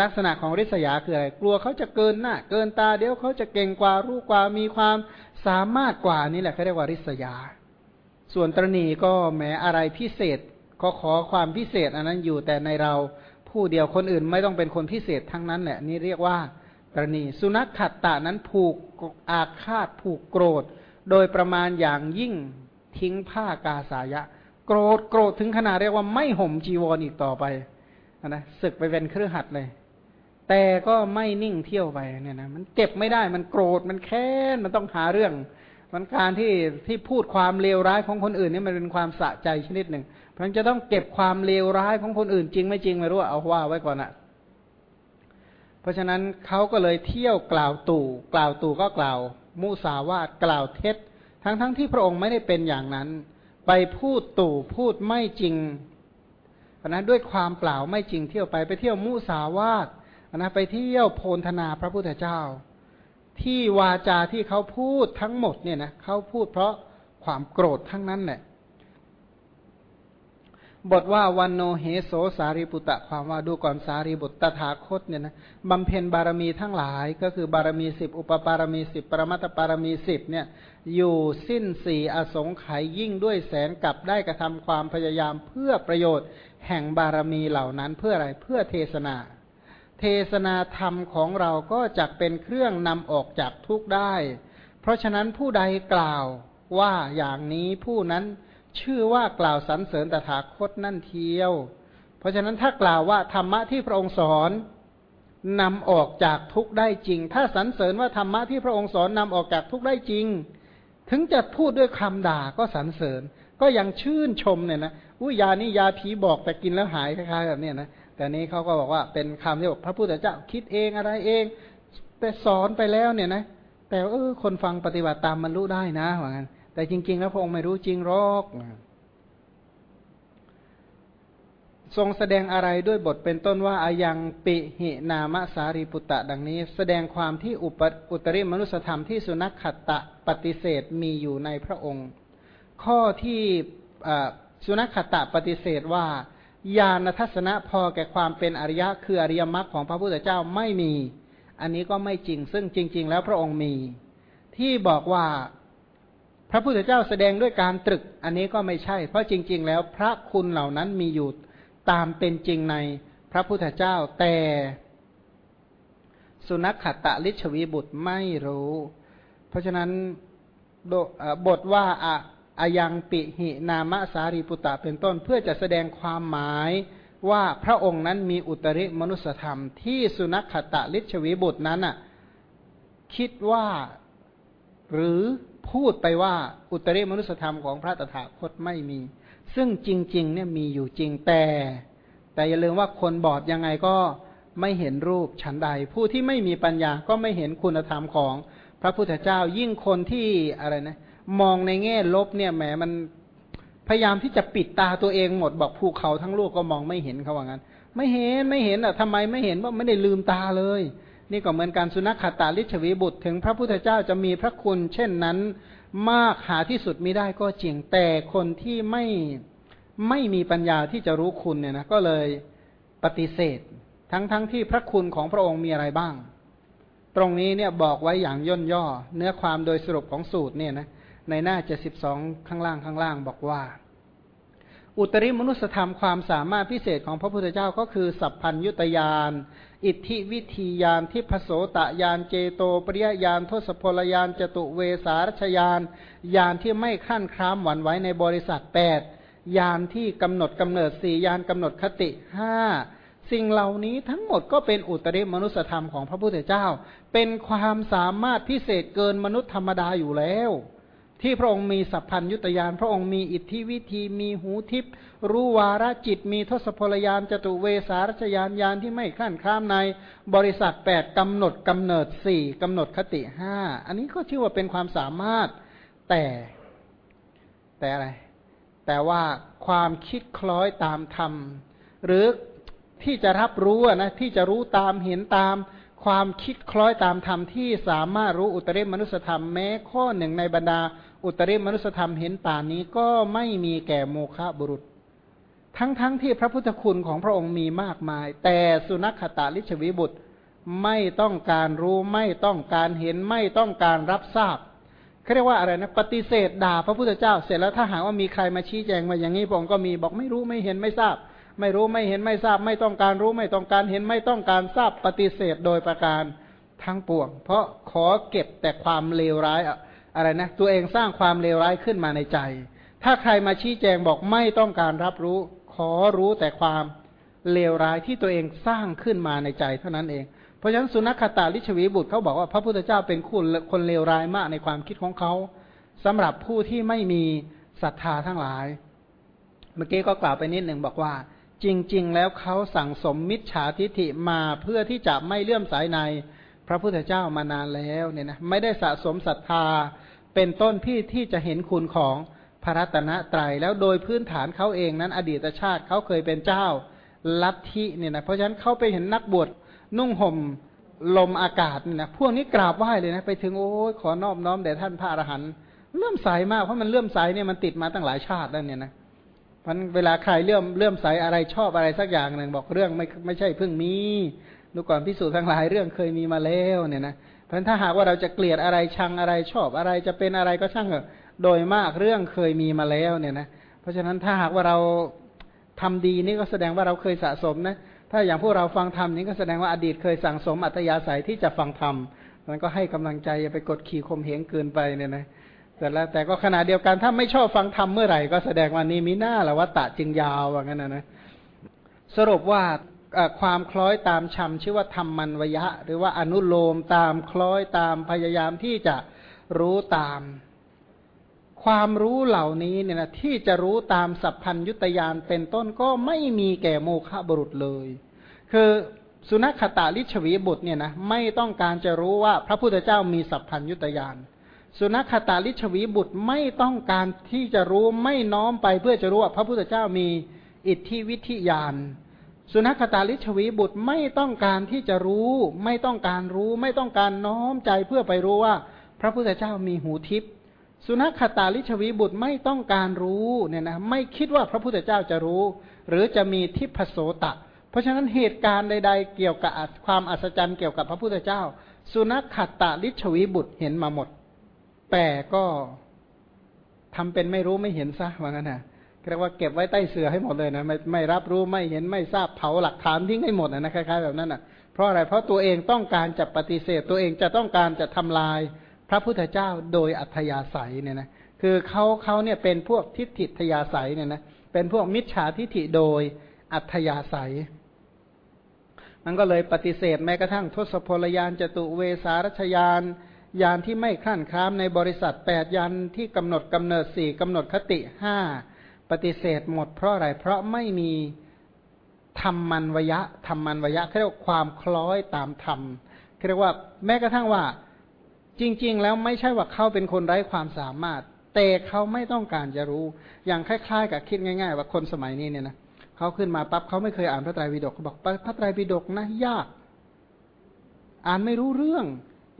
ลักษณะของริษยาคืออะไร กลัวเขาจะเกินหน้าเกินตาเดี๋ยวเขาจะเก่งกว่ารู้กว่ามีความสามารถกว่านี่แหละเขาเรียกว่าริษยา ส่วนตรณีก็แหมอะไรพิเศษก็ขอความพิเศษ อันนั้นอยู่แต่ในเราผู้เดียวคนอื่นไม่ต้องเป็นคนพิเศษทั้งนั้นแหละ นี่เรียกว่าตรณีสุนัขขัดตานั้นผูกอาฆาตผูกโกรธ โดยประมาณอย่างยิ่งทิ้งผ้ากาสายะ โกรธโกรธถึงขนาดเรียกว่าไม่ห่มจีวรออีกต่อไป นะศึกไปเป็นเครือขัดเลย แต่ก็ไม่นิ่งเที่ยวไปเนี่ยนะมันเก็บไม่ได้มันโกรธมันแค้นมันต้องหาเรื่อง มันการที่ที่พูดความเลวร้ายของคนอื่นนี่มันเป็นความสะใจชนิดหนึ่ง เพราะฉะนั้นจะต้องเก็บความเลวร้ายของคนอื่นจริงไม่จริงไม่รู้เอาว่าไว้ก่อนอะเพราะฉะนั้นเขาก็เลยเที่ยวกล่าวตู่ กล่าวตู่ก็กล่าว มุสาวาทกล่าวเท็จ ทั้งๆทที่พระองค์ไม่ได้เป็นอย่างนั้น ไปพูดตู่พูดไม่จริง เพราะนั้นด้วยความเปล่าไม่จริงเที่ยวไปไปเที่ยวมุสาวาทนะไปเที่ยวโพลธนาพระพุทธเจ้า ที่วาจาที่เขาพูดทั้งหมดเนี่ยนะเขาพูดเพราะความโกรธทั้งนั้นแหละบทว่าวันโนเฮโสสารีปุตตะความว่าดูก่อนสารีบุตรตถาคตเนี่ยนะบำเพ็ญบารมีทั้งหลาย ก็คือบารมีสิบอุปปารมีสิบปรมัตถปารมีสิบเนี่ย อยู่สิ้นสี่อสงไขยยิ่งด้วยแสนกลับได้กระทำความพยายามเพื่อประโยชน์ แห่งบารมีเหล่านั้นเพื่ออะไรเพื่อเทศนา เทศนาธรรมของเราก็จะเป็นเครื่องนำออกจากทุกข์ได้ เพราะฉะนั้นผู้ใดกล่าวว่าอย่างนี้ผู้นั้นชื่อว่ากล่าวสรรเสริญตถาคตนั่นเทียว เพราะฉะนั้นถ้ากล่าวว่าธรรมะที่พระองค์สอนนำออกจากทุกข์ได้จริง ถ้าสรรเสริญว่าธรรมะที่พระองค์สอนนำออกจากทุกข์ได้จริง ถึงจะพูดด้วยคำด่าก็สรรเสริญ ก็ยังชื่นชมเนี่ยนะอุ้ยยานี่ยาผีบอกแต่กินแล้วหายคล้ายๆแบบนี้นะแต่นี้เขาก็บอกว่าเป็นคำที่บอกพระพุทธเจ้าคิดเองอะไรเองแต่สอนไปแล้วเนี่ยนะแต่เออคนฟังปฏิบัติตามมันรู้ได้นะว่างั้นแต่จริง ๆ แล้วพระองค์ไม่รู้จริงหรอกทรงแสดงอะไรด้วยบทเป็นต้นว่าอายังปิหินามสารีปุตตะดังนี้ แสดงความที่อุปอุตริมนุสธรรมที่สุนัขขัตตะปฏิเสธมีอยู่ในพระองค์ ข้อที่สุนัขขตะปฏิเสธว่าญาณทัศนะพอแก่ความเป็นอริยะคืออริยมรรคของพระพุทธเจ้าไม่มี อันนี้ก็ไม่จริง ซึ่งจริง ๆ แล้วพระองค์มี ที่บอกว่าพระพุทธเจ้าแสดงด้วยการตรึก อันนี้ก็ไม่ใช่ เพราะจริง ๆ แล้วพระคุณเหล่านั้นมีอยู่ตามเป็นจริงในพระพุทธเจ้าแต่ สุนัขขตะลิชวีบุตรไม่รู้ เพราะฉะนั้นบทว่าอะ อายังปิหินามสารีปุตตะเป็นต้น เพื่อจะแสดงความหมายว่าพระองค์นั้นมีอุตริมนุสธรรม ที่สุนัขขตะลิชวีบุตรนั้นน่ะคิดว่าหรือพูดไปว่าอุตริมนุสธรรมของพระตถาคตไม่มี ซึ่งจริง ๆ เนี่ยมีอยู่จริงแต่ แต่อย่าลืมว่าคนบอดยังไงก็ไม่เห็นรูปฉันใด ผู้ที่ไม่มีปัญญาก็ไม่เห็นคุณธรรมของพระพุทธเจ้ายิ่งคนที่อะไรนะ มองในแง่ลบเนี่ยแหมมันพยายามที่จะปิดตาตัวเองหมดบอกภูเขาทั้งลูกก็มองไม่เห็นเขาว่างั้น ไม่เห็นไม่เห็นอะทำไมไม่เห็นว่าไม่ได้ลืมตาเลย นี่ก็เหมือนการสุนัขขาตาลิชวีบุตร ถึงพระพุทธเจ้าจะมีพระคุณ เช่นนั้น มากหาที่สุดไม่ได้ก็จริงแต่คนที่ไม่ไม่มีปัญญาที่จะรู้คุณเนี่ยนะก็เลยปฏิเสธ ทั้งๆทที่พระคุณของพระองค์มีอะไรบ้าง ตรงนี้เนี่ยบอกไว้อย่างย่นย่อ เนื้อความโดยสรุปของสูตรเนี่ยนะ ในหน้าเจ็ดสิบสองข้างล่างข้างล่างบอกว่า อุตริมนุสธรรมความสามารถพิเศษของพระพุทธเจ้าก็คือ สัพพัญยุตยาน อิทธิวิธียานทิพโสตยานเจโตปริยยานทศพลยานจตุเวสารชยานยานที่ไม่ขั้นครามหวั่นไหวในบริษัทแปดยานที่กำหนดกำเนิดสี่ยานกำหนดคติห้าสิ่งเหล่านี้ทั้งหมดก็เป็นอุตริมนุสธรรมของพระพุทธเจ้า เป็นความสามารถพิเศษเกินมนุษย์ธรรมดาอยู่แล้ว ที่พระองค์มีสัพพัญยุตยานพระองค์มีอิทธิวิธีมีหูทิพรู้วาระจิตมีทศพลยานจตุเวสารชยานยานที่ไม่คลั่นคล้ามในบริษัทแปดกำหนดกำเนิดสี่กำหนดคติห้าอันนี้ก็ชื่อว่าเป็นความสามารถแต่ แต่อะไร แต่ว่าความคิดคล้อยตามธรรม หรือที่จะรับรู้นะที่จะรู้ตามเห็นตามความคิดคล้อยตามธรรมที่สามารถรู้อุตริมนุสธรรมแม้ข้อหนึ่งในบรรดา อุตริมนุสธรรมเห็นป่านนี้ก็ไม่มีแก่โมฆะบุรุษ ทั้งๆทที่พระพุทธคุณของพระองค์มีมากมาย แต่สุนัขตาลิชวีบุตรไม่ต้องการรู้ไม่ต้องการเห็นไม่ต้องการรับทราบเขาเรียกว่าอะไรนะปฏิเสธด่าพระพุทธเจ้าเสร็จแล้วถ้าหากว่ามีใครมาชี้แจงมาอย่างนี้พระองค์ก็มีบอกไม่รู้ไม่เห็นไม่ทราบ ไม่รู้ไม่เห็นไม่ทราบ ไม่ต้องการรู้ไม่ต้องการเห็นไม่ต้องการทราบปฏิเสธโดยประการทั้งปวง เพราะขอเก็บแต่ความเลวร้ายอะ อะไรนะตัวเองสร้างความเลวร้ายขึ้นมาในใจ ถ้าใครมาชี้แจงบอกไม่ต้องการรับรู้ ขอรู้แต่ความเลวร้ายที่ตัวเองสร้างขึ้นมาในใจเท่านั้นเอง เพราะฉะนั้นสุนัขตาลิชวีบุตรเขาบอกว่าพระพุทธเจ้าเป็นคุณคนเลวร้ายมากในความคิดของเขาสำหรับผู้ที่ไม่มีศรัทธาทั้งหลาย เมื่อกี้ก็กล่าวไปนิดหนึ่งบอกว่า จริง ๆ แล้วเขาสั่งสมมิจฉาทิฐิมาเพื่อที่จะไม่เลื่อมสายใน พระพุทธเจ้ามานานแล้วเนี่ยนะไม่ได้สะสมศรัทธาเป็นต้นที่ที่จะเห็นคุณของพระรัตนตรัยแล้วโดยพื้นฐานเขาเองนั้นอดีตชาติเขาเคยเป็นเจ้าลัทธิเนี่ยนะเพราะฉะนั้นเขาไปเห็นนักบวชนุ่งห่มลมอากาศเนี่ยนะพวกนี้กราบไหว้เลยนะไปถึงโอ้ยขอนอบน้อมแด่ท่านพระอรหันต์เลื่อมใสมากเพราะมันเลื่อมใสเนี่ยมันติดมาตั้งหลายชาติแล้วเนี่ยนะมันเวลาใครเลื่อมเลื่อมใสอะไรชอบอะไรสักอย่างหนึ่งบอกเรื่องไม่ไม่ใช่เพิ่งมี ดูก่อนพิสูจน์ทั้งหลายเรื่องเคยมีมาแล้วเนี่ยนะเพราะถ้าหากว่าเราจะเกลียดอะไรชังอะไรชอบอะไรจะเป็นอะไรก็ช่างเถอะโดยมากเรื่องเคยมีมาแล้วเนี่ยนะเพราะฉะนั้นถ้าหากว่าเราทำดีนี่ก็แสดงว่าเราเคยสะสมนะถ้าอย่างพวกเราฟังธรรมนี้ก็แสดงว่าอดีตเคยสั่งสมอัตยาศัยที่จะฟังธรรมมันก็ให้กำลังใจอย่าไปกดขี่ข่มเหงเกินไปเนี่ยนะแต่ละแต่ก็ขณะเดียวกันถ้าไม่ชอบฟังธรรมเมื่อไหร่ก็แสดงว่านี้มีหน้าละวัตตะจึงยาวว่างั้นนะนะสรุปว่า ความคล้อยตามชำชื่อว่าธรรมมันวยะ หรือว่าอนุโลมตามคล้อยตามพยายามที่จะรู้ตาม ความรู้เหล่านี้เนี่ยนะที่จะรู้ตามสัพพัญยุตยานเป็นต้นก็ไม่มีแก่โมฆะบุรุษเลย คือสุนัขตาลิชวีบุตรเนี่ยนะไม่ต้องการจะรู้ว่าพระพุทธเจ้ามีสัพพัญยุตยานสุนัขตาลิชวีบุตรไม่ต้องการที่จะรู้ไม่น้อมไปเพื่อจะรู้ว่าพระพุทธเจ้ามีอิทธิวิธิยาน สุนัขตาลิชวีบุตรไม่ต้องการที่จะรู้ ไม่ต้องการรู้ ไม่ต้องการน้อมใจเพื่อไปรู้ว่า พระพุทธเจ้ามีหูทิพย์สุนัขตาลิชวีบุตรไม่ต้องการรู้เนี่ยนะไม่คิดว่าพระพุทธเจ้าจะรู้ หรือจะมีทิพโสตะ เพราะฉะนั้นเหตุการณ์ใด ๆ เกี่ยวกับความอัศจรรย์เกี่ยวกับพระพุทธเจ้า สุนัขตาลิชวีบุตรเห็นมาหมด แต่ก็ทำเป็นไม่รู้ไม่เห็นซะว่างั้นนะ เรียกว่าเก็บไว้ใต้เสือให้หมดเลยนะไม่ไม่รับรู้ไม่เห็นไม่ทราบเผาหลักฐานทิ้งให้หมดนะคล้ายๆแบบนั้นนะเพราะอะไรเพราะตัวเองต้องการจะปฏิเสธ ตัวเองจะต้องการจะทำลาย พระพุทธเจ้าโดยอัธยาศัยเนี่ยนะคือเขาเขาเนี่ยเป็นพวกทิฏฐิทยาศัยเนี่ยนะเป็นพวกมิจฉาทิฏฐิโดยอัธยาศัย มันก็เลยปฏิเสธแม้กระทั่งทศพลยานจตุเวสารชยานยานที่ไม่ขั้นค้ามในบริษัทแปดยันที่กำหนดกำเนิดสี่กำหนดคติห้า ปฏิเสธหมดเพราะอะไร เพราะไม่มีธรรมมันวยะธรรมมันวยะเรียกว่าความคล้อยตามธรรมเรียกว่าแม้กระทั่งว่า จริง ๆ แล้วไม่ใช่ว่าเขาเป็นคนไร้ความสามารถ แต่เขาไม่ต้องการจะรู้ อย่างคล้าย ๆ กับคิดง่าย ๆ ว่าคนสมัยนี้เนี่ยนะเขาขึ้นมาปั๊บเขาไม่เคยอ่านพระไตรปิฎกเขาบอกพระไตรปิฎกนะยาก อ่านไม่รู้เรื่อง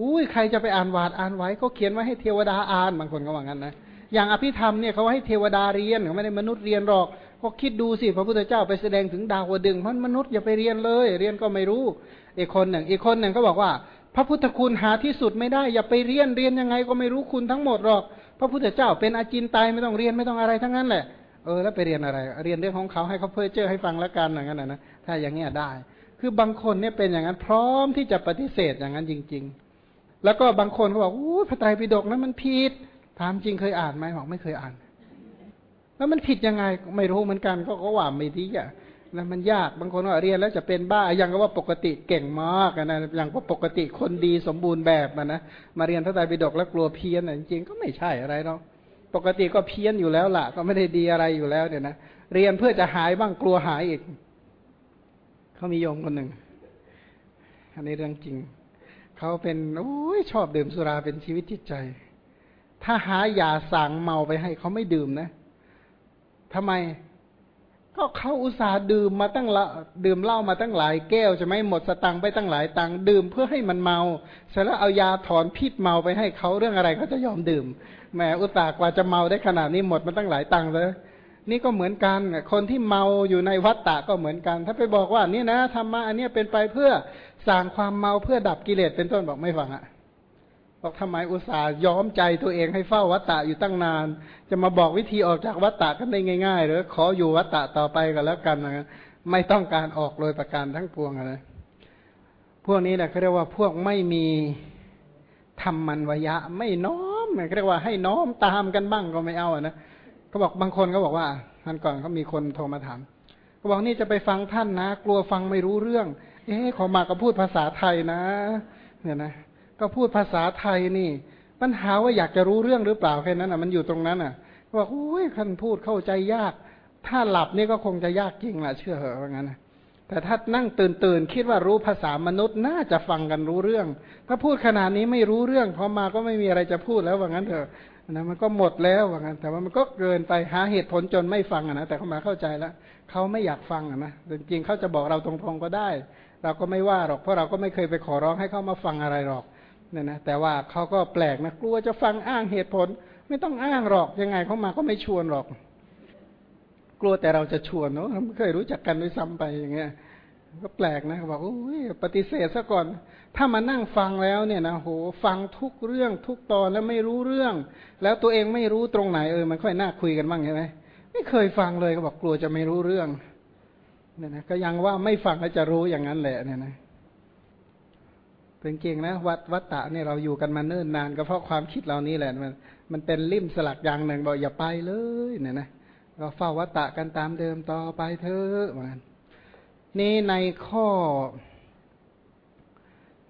อุ้ยใครจะไปอ่านวาดอ่านไว้เขาเขียนไว้ให้เทวดาอ่านบางคนก็ว่างั้นนะ อย่างอภิธรรมเนี่ยเขาให้เทวดาเรียนเขาไม่ได้มนุษย์เรียนหรอก ก็คิดดูสิพระพุทธเจ้าไปแสดงถึงดาวดึงเพราะมนุษย์อย่าไปเรียนเลย เรียนก็ไม่รู้ อีกคนหนึ่ง อีกคนหนึ่งก็บอกว่า พระพุทธคุณหาที่สุดไม่ได้ อย่าไปเรียนเรียนยังไงก็ไม่รู้คุณทั้งหมดหรอก พระพุทธเจ้าเป็นอาจินตายไม่ต้องเรียนไม่ต้องอะไรทั้งนั้นแหละเออแล้วไปเรียนอะไร เรียนเรื่องของเขาให้เขาเพื่อเจอให้ฟังแล้วกันอย่างนั้นนะถ้าอย่างเงี้ยได้ คือบางคนเนี่ยเป็นอย่างนั้นพร้อมที่จะปฏิเสธอย่างนั้นจริง ๆ แล้วก็บางคนเขาบอกอู้พระไตรปิฎกนั้นมันผิด ถามจริงเคยอ่านไหมบอกไม่เคยอ่าน แล้วมันผิดยังไงไม่รู้เหมือนกันก็ก็ว่าไม่ดีอะนะมันยากบางคนว่าเรียนแล้วจะเป็นบ้าอย่างก็ว่าปกติเก่งมากนะอย่างว่าปกติคนดีสมบูรณ์แบบนะมาเรียนพระไตรปิฎกแล้วกลัวเพี้ยนจริงก็ไม่ใช่อะไรหรอกปกติก็เพี้ยนอยู่แล้วล่ะ ก็ไม่ได้ดีอะไรอยู่แล้วเนี่ยนะเรียนเพื่อจะหายบ้างกลัวหายอีกเขามีโยมคนหนึ่งอันนี้เรื่องจริงเขาเป็นโอ้ยชอบดื่มสุราเป็นชีวิตจิตใจ ถ้าหายาสั่งเมาไปให้เขาไม่ดื่มนะทำไม ก็เขาอุตส่าห์ดื่มมาตั้งละดื่มเหล้ามาตั้งหลายแก้วจะไม่หมดสตังไปตั้งหลายตังดื่มเพื่อให้มันเมา เสร็จแล้วเอายาถอนพิษเมาไปให้เขาเรื่องอะไรเขาจะยอมดื่มแหมอุตส่าห์กว่าจะเมาได้ขนาดนี้หมดมาตั้งหลายตังเลยนี่ก็เหมือนกัน คนที่เมาอยู่ในวัฏฏะก็เหมือนกัน ถ้าไปบอกว่านี่นะธรรมะอันนี้เป็นไปเพื่อสร้างความเมาเพื่อดับกิเลสเป็นต้นบอกไม่ฟังอะ บอกทำไมอุตส่าห์ย้อมใจตัวเองให้เฝ้าวัฏฏะอยู่ตั้งนาน จะมาบอกวิธีออกจากวัฏฏะกันได้ง่ายๆหรือขออยู่วัฏฏะต่อไปก็แล้วกันนะไม่ต้องการออกเลยประการทั้งปวงอะไรพวกนี้แหละเขาเรียกว่าพวกไม่มีธรรมันวยะ ไม่น้อมเขาเรียกว่าให้น้อมตามกันบ้างก็ไม่เอานะเขาบอกบางคนก็บอกว่าท่านก่อนเขามีคนโทรมาถามเขาบอกนี่จะไปฟังท่านนะ กลัวฟังไม่รู้เรื่อง เอ๊ะขอมาก็พูดภาษาไทยนะ เนี่ยนะ ก็พูดภาษาไทยนี่ปัญหาว่าอยากจะรู้เรื่องหรือเปล่าแค่นั้นอะ มันอยู่ตรงนั้นอะบอกโอ้ยท่านพูดเข้าใจยาก ถ้าหลับนี่ก็คงจะยากจริงแหละเชื่อเหอะว่างั้นนะแต่ถ้านั่งตื่นตื่นคิดว่ารู้ภาษามนุษย์น่าจะฟังกันรู้เรื่อง ถ้าพูดขนาดนี้ไม่รู้เรื่องพอมาก็ไม่มีอะไรจะพูดแล้วว่างั้นเถอะนะมันก็หมดแล้วว่างั้น แต่ว่ามันก็เกินไปหาเหตุผลจนไม่ฟังอะนะแต่เขามาเข้าใจแล้วเขาไม่อยากฟังอะนะจริงๆเขาจะบอกเราตรงๆก็ได้ เราก็ไม่ว่าหรอกเพราะเราก็ไม่เคยไปขอร้องให้เขามาฟังอะไรหรอก เนี่ยนะแต่ว่าเขาก็แปลกนะกลัวจะฟังอ้างเหตุผล ไม่ต้องอ้างหรอกยังไงเขามาก็ไม่ชวนหรอก กลัวแต่เราจะชวนเนาะไม่เคยรู้จักกันด้วยซ้ำไปอย่างเงี้ยก็แปลกนะบอกโอ้ยปฏิเสธซะก่อน ถ้ามานั่งฟังแล้วเนี่ยนะโหฟังทุกเรื่องทุกตอนแล้วไม่รู้เรื่อง แล้วตัวเองไม่รู้ตรงไหนเออมันค่อยน่าคุยกันบ้างใช่ไหมไม่เคยฟังเลยก็บอกกลัวจะไม่รู้เรื่องเนี่ยนะก็ยังว่าไม่ฟังแล้วจะรู้อย่างนั้นแหละเนี่ยนะ เป็นเก่งนะวัดวัดตะเนี่ยเราอยู่กันมาเนิ่นนานก็เพราะความคิดเรานี้แหละมันมันเป็นลิ่มสลักอย่างหนึ่งบอกอย่าไปเลยเนี่ยนะเราเฝ้าวัดตะกันตามเดิมต่อไปเถอะมือนนี้ในข้อ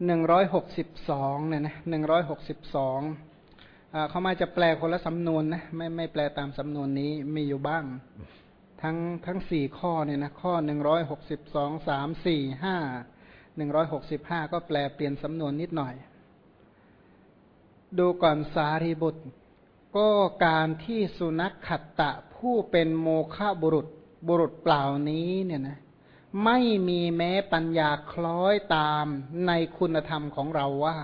หนึ่งร้อยหกสิบสองเนี่ยนะหนึ่งร้อยหกสิบสองเขามาจะแปลคนละสำนวนนะไม่ไม่แปลตามสำนวนนี้มีอยู่บ้าง ทั้งทั้งสี่ข้อเนี่ยนะข้อหนึ่งร้อยหกสิบสองสามสี่ห้า หนึ่งร้อยหกสิบห้าก็แปลเปลี่ยนสำนวนนิดหน่อย ดูก่อนสารีบุตร ก็การที่สุนัขขัตตะผู้เป็นโมฆะบุรุษบุรุษเปล่านี้เนี่ยนะไม่มีแม้ปัญญาคล้อยตามในคุณธรรมของเราว่า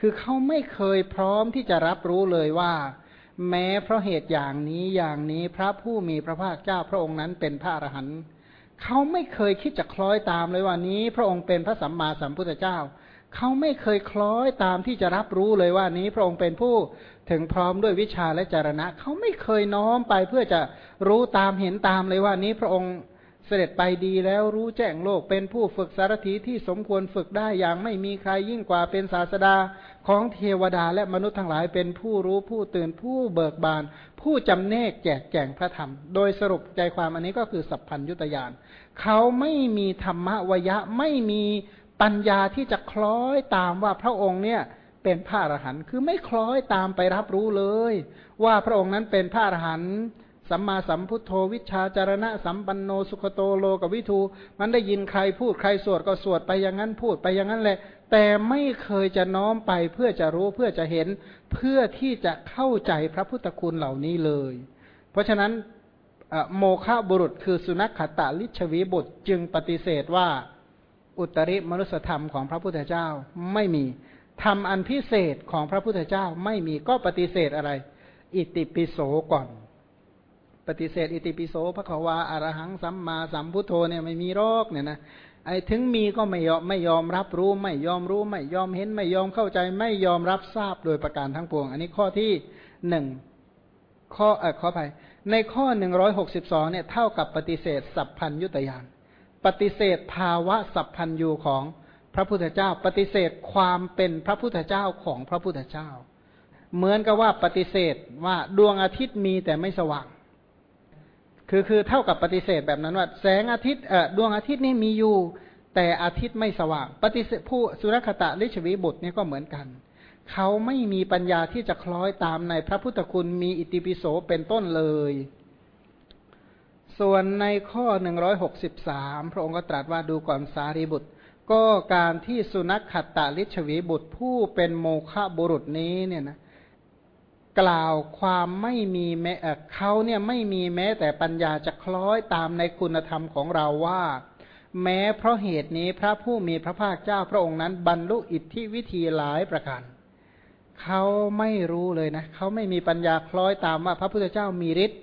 คือเขาไม่เคยพร้อมที่จะรับรู้เลยว่า แม้เพราะเหตุอย่างนี้อย่างนี้พระผู้มีพระภาคเจ้าพระองค์นั้นเป็นพระอรหันต์ เขาไม่เคยคิดจะคล้อยตามเลยว่านี้ พระองค์เป็นพระสัมมาสัมพุทธเจ้า เขาไม่เคยคล้อยตามที่จะรับรู้เลยว่านี้ พระองค์เป็นผู้ถึงพร้อมด้วยวิชาและจารณะ เขาไม่เคยน้อมไปเพื่อจะรู้ตามเห็นตามเลยว่านี้ พระองค์เสด็จไปดีแล้วรู้แจ้งโลกเป็นผู้ฝึกสารถีที่สมควรฝึกได้อย่างไม่มีใครยิ่งกว่าเป็นศาสดาของเทวดาและมนุษย์ทั้งหลายเป็นผู้รู้ผู้ตื่นผู้เบิกบาน ผู้จำเนกแจกแจงพระธรรม โดยสรุปใจความอันนี้ก็คือสัพพัญยุตยานเขาไม่มีธรรมวยะไม่มีปัญญาที่จะคล้อยตามว่าพระองค์เนี่ยเป็นพระอรหันต์คือไม่คล้อยตามไปรับรู้เลย ว่าพระองค์นั้นเป็นพระอรหันต์สัมมาสัมพุทโธวิชาจารณะสัมปันโนสุขโตโลกวิทูมันได้ยินใครพูดใครสวดก็สวดไปอย่างนั้นพูดไปอย่างนั้นแหละ แต่ไม่เคยจะน้อมไปเพื่อจะรู้เพื่อจะเห็นเพื่อที่จะเข้าใจพระพุทธคุณเหล่านี้เลย เพราะฉะนั้นโมฆะบุรุษคือสุนัขขตาลิชวีบุตรจึงปฏิเสธว่าอุตริมนุสธรรมของพระพุทธเจ้าไม่มีธรรมอันพิเศษของพระพุทธเจ้าไม่มีก็ปฏิเสธอะไร อิติปิโสก่อน ปฏิเสธ อิติปิโสพระขวาอารหังสัมมาสัมพุทโธเนี่ยไม่มีโรคเนี่ยนะ ไอ้ถึงมีก็ไม่ยอมไม่ยอมรับรู้ ไม่ยอมรู้ ไม่ยอมเห็น ไม่ยอมเข้าใจ ไม่ยอมรับทราบโดยประการทั้งปวง อันนี้ข้อที่หนึ่งข้อเออขออภัยในข้อหนึ่งร้อยหกสิบสองเนี่ยเท่ากับปฏิเสธสัพพัญยุตยานปฏิเสธภาวะสัพพัญยูของพระพุทธเจ้า ปฏิเสธความเป็นพระพุทธเจ้าของพระพุทธเจ้า เหมือนกับว่าปฏิเสธว่าดวงอาทิตย์มีแต่ไม่สว่าง คือคือเท่ากับปฏิเสธแบบนั้นว่าแสงอาทิตย์เอ่อดวงอาทิตย์นี่มีอยู่ แต่อาทิตย์ไม่สว่าง ปฏิเสธผู้สุรคตะลิชวีบุตรนี่ก็เหมือนกัน เขาไม่มีปัญญาที่จะคล้อยตามในพระพุทธคุณมีอิติปิโสเป็นต้นเลย ส่วนในข้อหนึ่งร้อยหกสิบสามพระองค์ก็ตรัสว่าดูก่อนสารีบุตร ก็การที่สุนัขขัตตาลิชวีบุตรผู้เป็นโมฆะบุรุษนี้เนี่ยนะ กล่าวความไม่มีแม้เขาเนี่ยไม่มีแม้แต่ปัญญาจะคล้อยตามในคุณธรรมของเราว่า แม้เพราะเหตุนี้พระผู้มีพระภาคเจ้าพระองค์นั้น บรรลุอิทธิวิธีหลายประการเขาไม่รู้เลยนะเขาไม่มีปัญญาคล้อยตามว่าพระพุทธเจ้ามีฤทธิ์